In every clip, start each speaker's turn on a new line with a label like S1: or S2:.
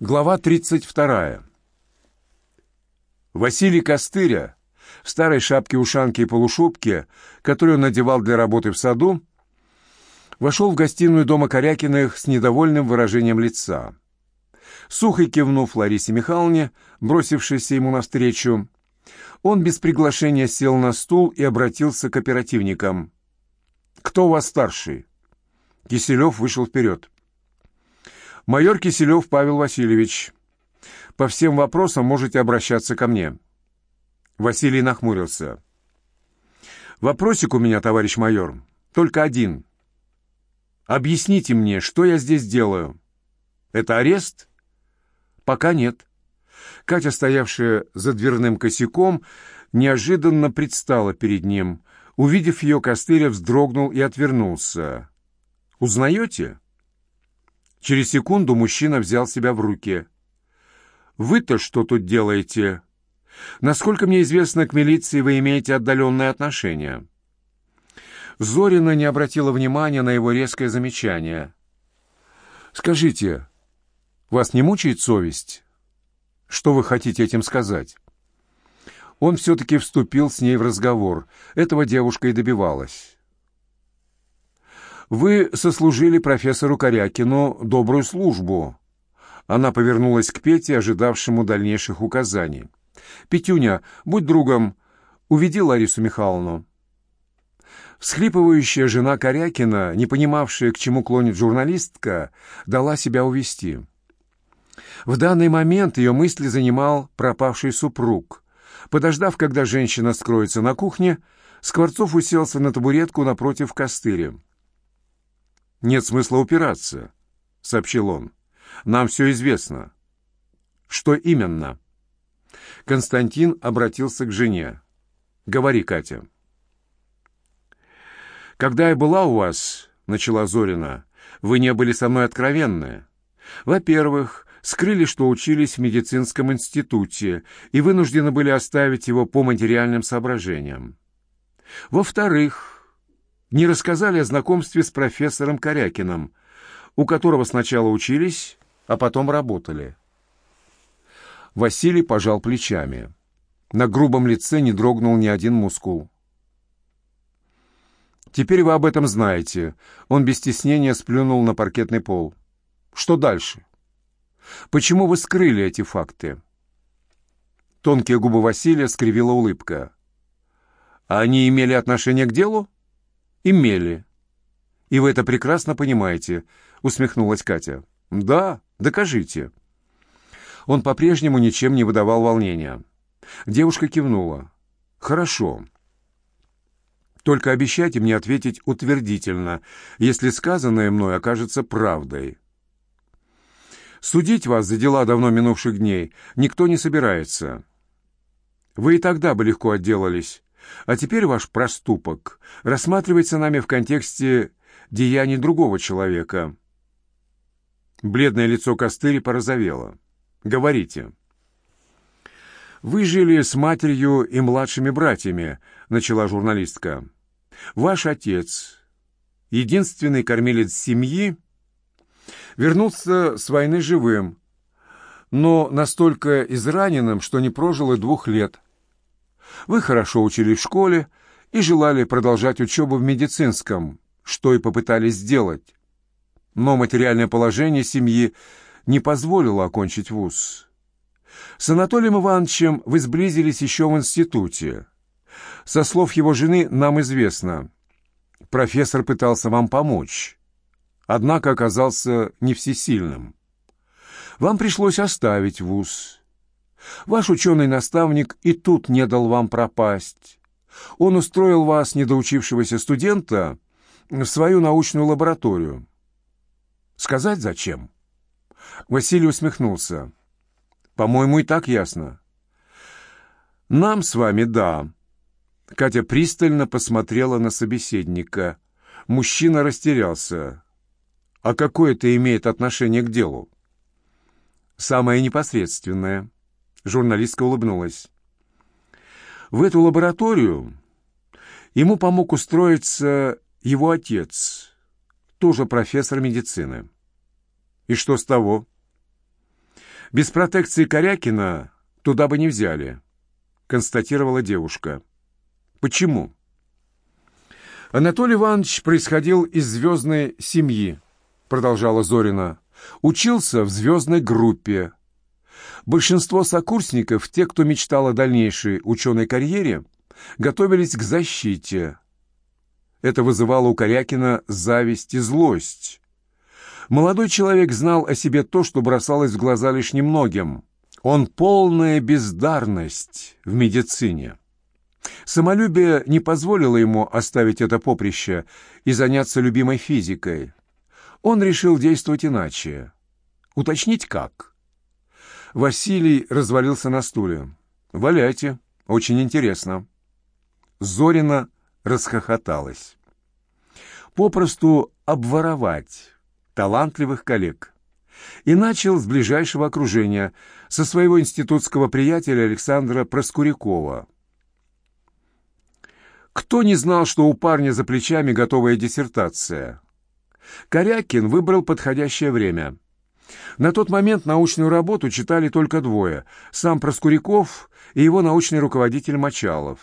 S1: Глава 32. Василий Костыря в старой шапке-ушанке и полушубке, которую он надевал для работы в саду, вошел в гостиную дома Корякиных с недовольным выражением лица. Сухо кивнув Ларисе Михайловне, бросившейся ему навстречу, он без приглашения сел на стул и обратился к оперативникам. «Кто у вас старший?» Киселев вышел вперед. «Майор Киселев Павел Васильевич. По всем вопросам можете обращаться ко мне». Василий нахмурился. «Вопросик у меня, товарищ майор, только один. Объясните мне, что я здесь делаю? Это арест?» «Пока нет». Катя, стоявшая за дверным косяком, неожиданно предстала перед ним. Увидев ее, Костыря вздрогнул и отвернулся. «Узнаете?» Через секунду мужчина взял себя в руки. «Вы-то что тут делаете? Насколько мне известно, к милиции вы имеете отдаленное отношение». Зорина не обратила внимания на его резкое замечание. «Скажите, вас не мучает совесть? Что вы хотите этим сказать?» Он все-таки вступил с ней в разговор. Этого девушка и добивалась. Вы сослужили профессору Корякину добрую службу». Она повернулась к Пете, ожидавшему дальнейших указаний. «Петюня, будь другом, уведи Ларису Михайловну». Всхлипывающая жена Корякина, не понимавшая, к чему клонит журналистка, дала себя увести. В данный момент ее мысли занимал пропавший супруг. Подождав, когда женщина скроется на кухне, Скворцов уселся на табуретку напротив костыря. «Нет смысла упираться», — сообщил он. «Нам все известно». «Что именно?» Константин обратился к жене. «Говори, Катя». «Когда я была у вас, — начала Зорина, — вы не были со мной откровенны. Во-первых, скрыли, что учились в медицинском институте и вынуждены были оставить его по материальным соображениям. Во-вторых, не рассказали о знакомстве с профессором Корякиным, у которого сначала учились, а потом работали. Василий пожал плечами. На грубом лице не дрогнул ни один мускул. «Теперь вы об этом знаете». Он без стеснения сплюнул на паркетный пол. «Что дальше? Почему вы скрыли эти факты?» Тонкие губы Василия скривила улыбка. «А они имели отношение к делу?» Имели. И вы это прекрасно понимаете, усмехнулась Катя. Да, докажите. Он по-прежнему ничем не выдавал волнения. Девушка кивнула. Хорошо. Только обещайте мне ответить утвердительно, если сказанное мной окажется правдой. Судить вас за дела давно минувших дней никто не собирается. Вы и тогда бы легко отделались, а теперь ваш проступок рассматривается нами в контексте деяний другого человека. Бледное лицо Костыри порозовело. «Говорите». «Вы жили с матерью и младшими братьями», — начала журналистка. «Ваш отец, единственный кормилец семьи, вернулся с войны живым, но настолько израненным, что не прожил и двух лет. Вы хорошо учились в школе и желали продолжать учебу в медицинском, что и попытались сделать. Но материальное положение семьи не позволило окончить вуз. С Анатолием Ивановичем вы сблизились еще в институте. Со слов его жены нам известно. Профессор пытался вам помочь, однако оказался не всесильным. Вам пришлось оставить вуз Ваш ученый-наставник и тут не дал вам пропасть. Он устроил вас, недоучившегося студента, в свою научную лабораторию. Сказать зачем? Василий усмехнулся. По-моему, и так ясно. Нам с вами да. Катя пристально посмотрела на собеседника. Мужчина растерялся. А какое это имеет отношение к делу? Самое непосредственное. Журналистка улыбнулась. В эту лабораторию ему помог устроиться его отец, тоже профессор медицины. И что с того? Без протекции Корякина туда бы не взяли, констатировала девушка. Почему? Анатолий Иванович происходил из звездной семьи, продолжала Зорина. Учился в звездной группе. Большинство сокурсников, те, кто мечтал о дальнейшей ученой карьере, готовились к защите. Это вызывало у Корякина зависть и злость. Молодой человек знал о себе то, что бросалось в глаза лишь немногим. Он полная бездарность в медицине. Самолюбие не позволило ему оставить это поприще и заняться любимой физикой. Он решил действовать иначе. Уточнить как? Василий развалился на стуле. «Валяйте, очень интересно». Зорина расхохоталась. Попросту обворовать талантливых коллег. И начал с ближайшего окружения, со своего институтского приятеля Александра Проскурякова. Кто не знал, что у парня за плечами готовая диссертация? Корякин выбрал подходящее время. На тот момент научную работу читали только двое — сам Проскуряков и его научный руководитель Мочалов.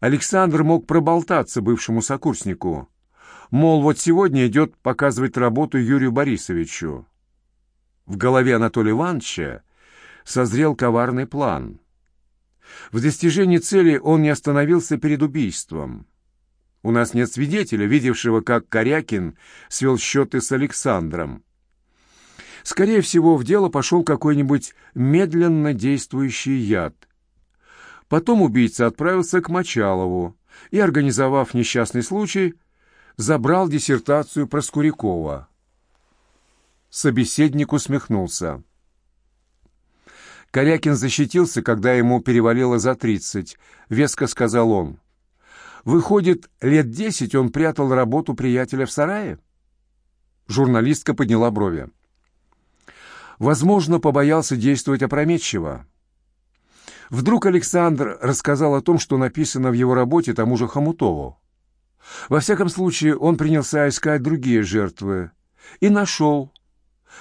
S1: Александр мог проболтаться бывшему сокурснику. Мол, вот сегодня идет показывать работу Юрию Борисовичу. В голове Анатолия Ивановича созрел коварный план. В достижении цели он не остановился перед убийством. У нас нет свидетеля, видевшего, как Корякин свел счеты с Александром. Скорее всего, в дело пошел какой-нибудь медленно действующий яд. Потом убийца отправился к Мочалову и, организовав несчастный случай, забрал диссертацию про Скурякова. Собеседник усмехнулся. Корякин защитился, когда ему перевалило за тридцать. Веско сказал он. Выходит, лет десять он прятал работу приятеля в сарае? Журналистка подняла брови. Возможно, побоялся действовать опрометчиво. Вдруг Александр рассказал о том, что написано в его работе тому же Хомутову. Во всяком случае, он принялся искать другие жертвы и нашел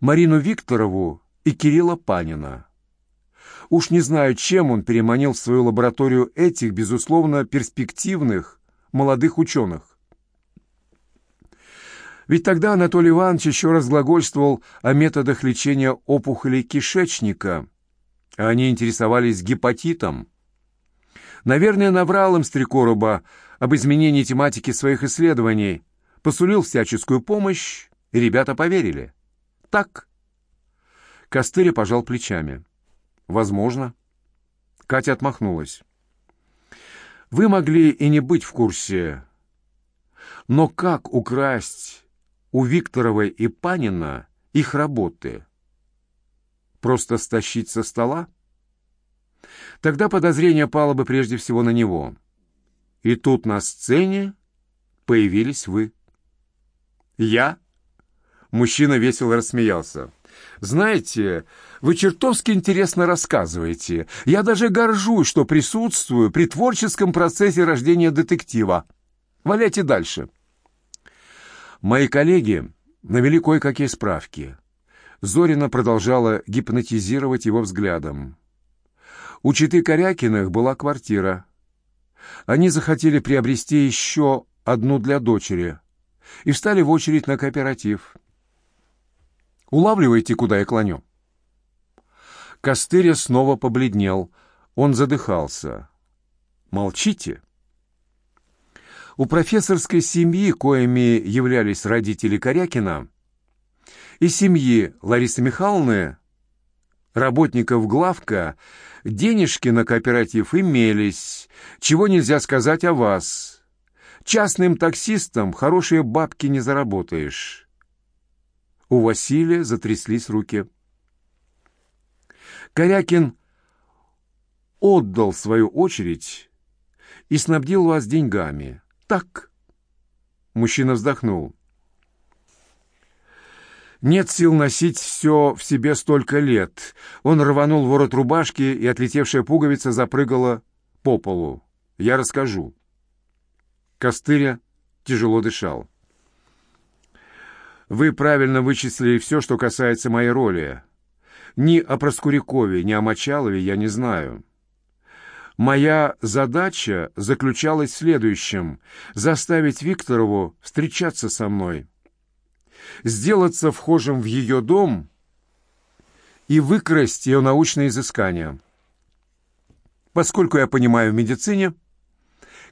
S1: Марину Викторову и Кирилла Панина. Уж не знаю, чем он переманил в свою лабораторию этих, безусловно, перспективных молодых ученых. Ведь тогда Анатолий Иванович еще раз глагольствовал о методах лечения опухолей кишечника, а они интересовались гепатитом. Наверное, наврал им Стрекороба об изменении тематики своих исследований, посулил всяческую помощь, и ребята поверили. Так. Костыря пожал плечами. Возможно. Катя отмахнулась. Вы могли и не быть в курсе. Но как украсть у Викторовой и Панина их работы? Просто стащить со стола? Тогда подозрение пало бы прежде всего на него. И тут на сцене появились вы. Я? Мужчина весело рассмеялся. Знаете, вы чертовски интересно рассказываете. Я даже горжусь, что присутствую при творческом процессе рождения детектива. Валяйте дальше. Мои коллеги навели кое-какие справки. Зорина продолжала гипнотизировать его взглядом. У Читы Корякиных была квартира. Они захотели приобрести еще одну для дочери и встали в очередь на кооператив. Улавливаете, куда я клоню?» Костыря снова побледнел. Он задыхался. «Молчите!» У профессорской семьи, коими являлись родители Корякина, и семьи Ларисы Михайловны, работников главка, денежки на кооператив имелись, чего нельзя сказать о вас. Частным таксистам хорошие бабки не заработаешь. У Василия затряслись руки. Корякин отдал свою очередь и снабдил вас деньгами. Так. Мужчина вздохнул. Нет сил носить все в себе столько лет. Он рванул ворот рубашки, и отлетевшая пуговица запрыгала по полу. Я расскажу. Костыря тяжело дышал. Вы правильно вычислили все, что касается моей роли. Ни о Проскурякове, ни о Мочалове я не знаю. Моя задача заключалась в следующем — заставить Викторову встречаться со мной, сделаться вхожим в ее дом и выкрасть ее научные изыскания. Поскольку я понимаю в медицине,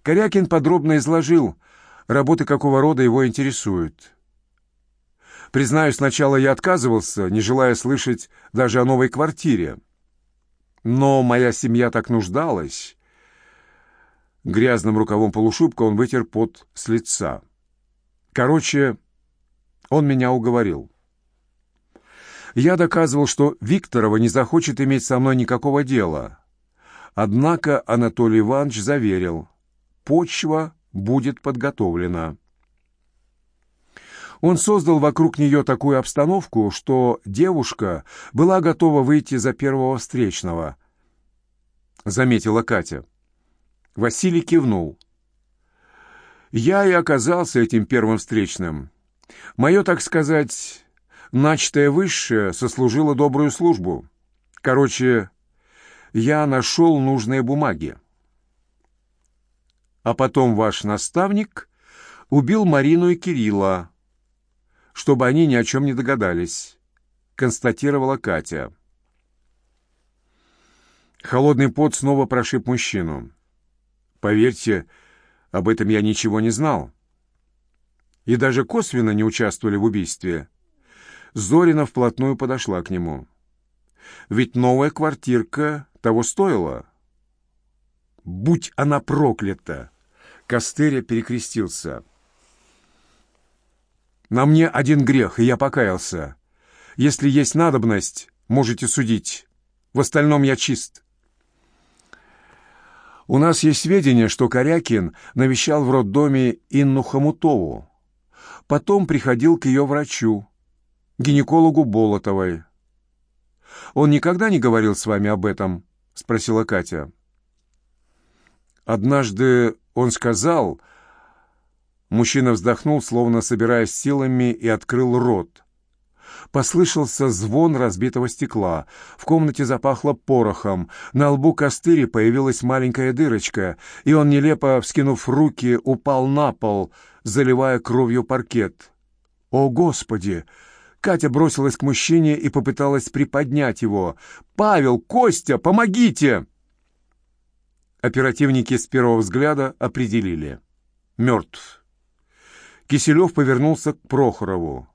S1: Корякин подробно изложил, работы какого рода его интересуют. Признаюсь, сначала я отказывался, не желая слышать даже о новой квартире. Но моя семья так нуждалась. Грязным рукавом полушубка он вытер пот с лица. Короче, он меня уговорил. Я доказывал, что Викторова не захочет иметь со мной никакого дела. Однако Анатолий Иванович заверил, почва будет подготовлена. Он создал вокруг нее такую обстановку, что девушка была готова выйти за первого встречного. Заметила Катя. Василий кивнул. Я и оказался этим первым встречным. Мое, так сказать, начатое высшее сослужило добрую службу. Короче, я нашел нужные бумаги. А потом ваш наставник убил Марину и Кирилла, чтобы они ни о чем не догадались, констатировала Катя. Холодный пот снова прошиб мужчину. Поверьте, об этом я ничего не знал. И даже косвенно не участвовали в убийстве. Зорина вплотную подошла к нему. Ведь новая квартирка того стоила. Будь она проклята! Костыря перекрестился. На мне один грех, и я покаялся. Если есть надобность, можете судить. В остальном я чист. У нас есть сведения, что Корякин навещал в роддоме Инну Хомутову. Потом приходил к ее врачу, гинекологу Болотовой. «Он никогда не говорил с вами об этом?» — спросила Катя. Однажды он сказал... Мужчина вздохнул, словно собираясь силами, и открыл рот. Послышался звон разбитого стекла. В комнате запахло порохом. На лбу костыри появилась маленькая дырочка, и он, нелепо вскинув руки, упал на пол, заливая кровью паркет. «О, Господи!» Катя бросилась к мужчине и попыталась приподнять его. «Павел! Костя! Помогите!» Оперативники с первого взгляда определили. Мертв. Киселев повернулся к Прохорову.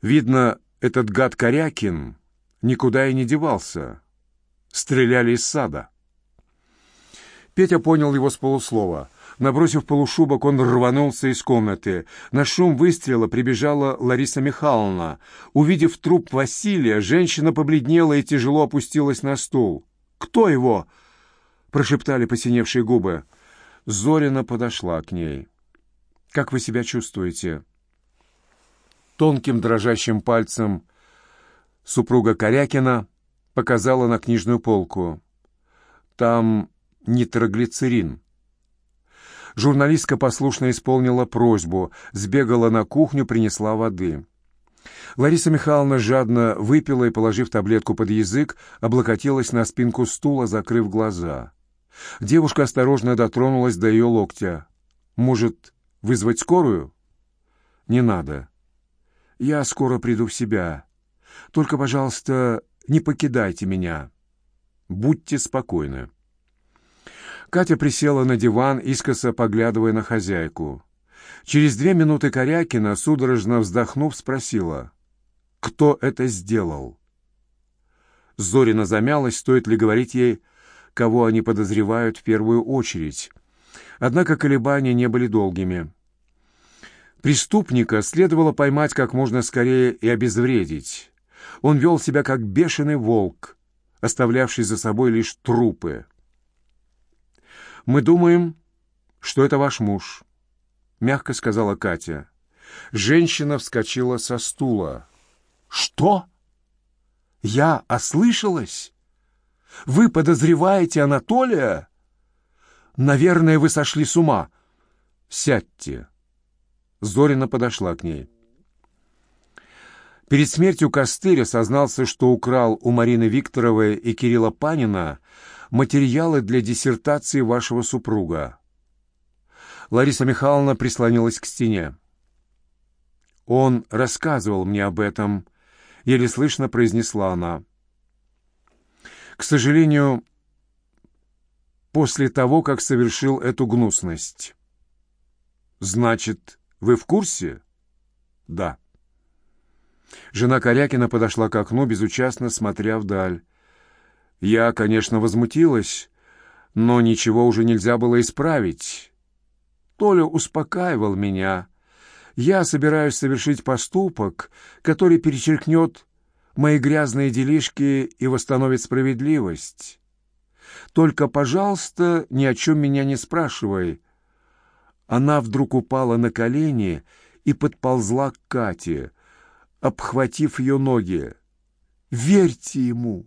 S1: Видно, этот гад Корякин никуда и не девался. Стреляли из сада. Петя понял его с полуслова. Набросив полушубок, он рванулся из комнаты. На шум выстрела прибежала Лариса Михайловна. Увидев труп Василия, женщина побледнела и тяжело опустилась на стул. «Кто его?» — прошептали посиневшие губы. Зорина подошла к ней. «Как вы себя чувствуете?» Тонким дрожащим пальцем супруга Корякина показала на книжную полку. «Там нитроглицерин». Журналистка послушно исполнила просьбу, сбегала на кухню, принесла воды. Лариса Михайловна жадно выпила и, положив таблетку под язык, облокотилась на спинку стула, закрыв глаза. Девушка осторожно дотронулась до ее локтя. «Может, вызвать скорую?» «Не надо. Я скоро приду в себя. Только, пожалуйста, не покидайте меня. Будьте спокойны». Катя присела на диван, искоса поглядывая на хозяйку. Через две минуты Корякина, судорожно вздохнув, спросила, «Кто это сделал?» Зорина замялась, стоит ли говорить ей, кого они подозревают в первую очередь. Однако колебания не были долгими. Преступника следовало поймать как можно скорее и обезвредить. Он вел себя как бешеный волк, оставлявший за собой лишь трупы. «Мы думаем, что это ваш муж», мягко сказала Катя. Женщина вскочила со стула. «Что? Я ослышалась? Вы подозреваете Анатолия? Наверное, вы сошли с ума. Сядьте». Зорина подошла к ней. Перед смертью Костырь осознался, что украл у Марины Викторовой и Кирилла Панина материалы для диссертации вашего супруга. Лариса Михайловна прислонилась к стене. «Он рассказывал мне об этом», — еле слышно произнесла она. «К сожалению, после того, как совершил эту гнусность». «Значит, вы в курсе?» «Да». Жена Корякина подошла к окну, безучастно смотря вдаль. Я, конечно, возмутилась, но ничего уже нельзя было исправить. Толя успокаивал меня. Я собираюсь совершить поступок, который перечеркнет мои грязные делишки и восстановит справедливость. Только, пожалуйста, ни о чем меня не спрашивай. Она вдруг упала на колени и подползла к Кате — обхватив ее ноги. «Верьте ему!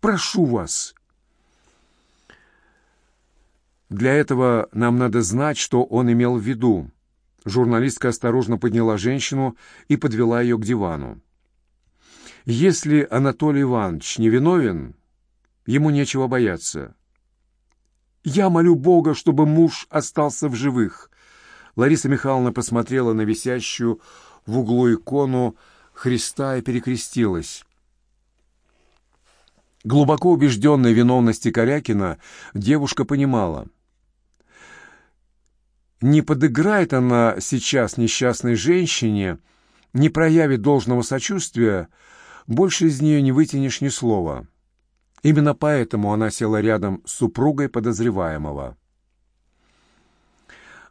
S1: Прошу вас!» Для этого нам надо знать, что он имел в виду. Журналистка осторожно подняла женщину и подвела ее к дивану. Если Анатолий Иванович невиновен, ему нечего бояться. «Я молю Бога, чтобы муж остался в живых». Лариса Михайловна посмотрела на висящую в углу икону Христа и перекрестилась. Глубоко убежденной виновности Корякина, девушка понимала. Не подыграет она сейчас несчастной женщине, не проявит должного сочувствия, больше из нее не вытянешь ни слова. Именно поэтому она села рядом с супругой подозреваемого.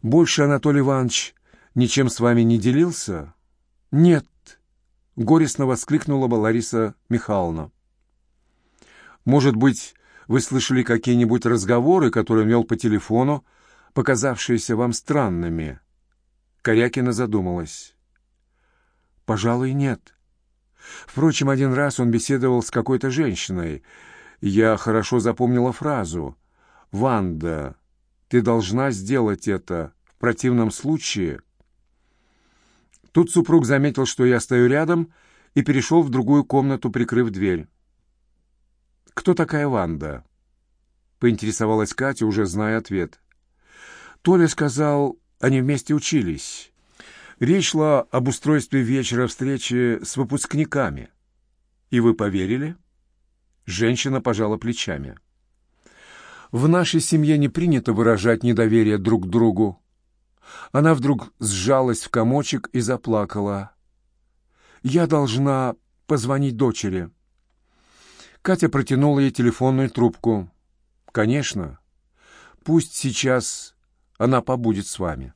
S1: «Больше Анатолий Иванович ничем с вами не делился?» «Нет», — горестно воскликнула бы Лариса Михайловна. «Может быть, вы слышали какие-нибудь разговоры, которые он вел по телефону, показавшиеся вам странными?» Корякина задумалась. «Пожалуй, нет. Впрочем, один раз он беседовал с какой-то женщиной. Я хорошо запомнила фразу. «Ванда, ты должна сделать это. В противном случае...» Тут супруг заметил, что я стою рядом, и перешел в другую комнату, прикрыв дверь. «Кто такая Ванда?» — поинтересовалась Катя, уже зная ответ. Толя сказал, они вместе учились. Речь шла об устройстве вечера встречи с выпускниками. «И вы поверили?» Женщина пожала плечами. «В нашей семье не принято выражать недоверие друг другу», она вдруг сжалась в комочек и заплакала. «Я должна позвонить дочери». Катя протянула ей телефонную трубку. «Конечно. Пусть сейчас она побудет с вами».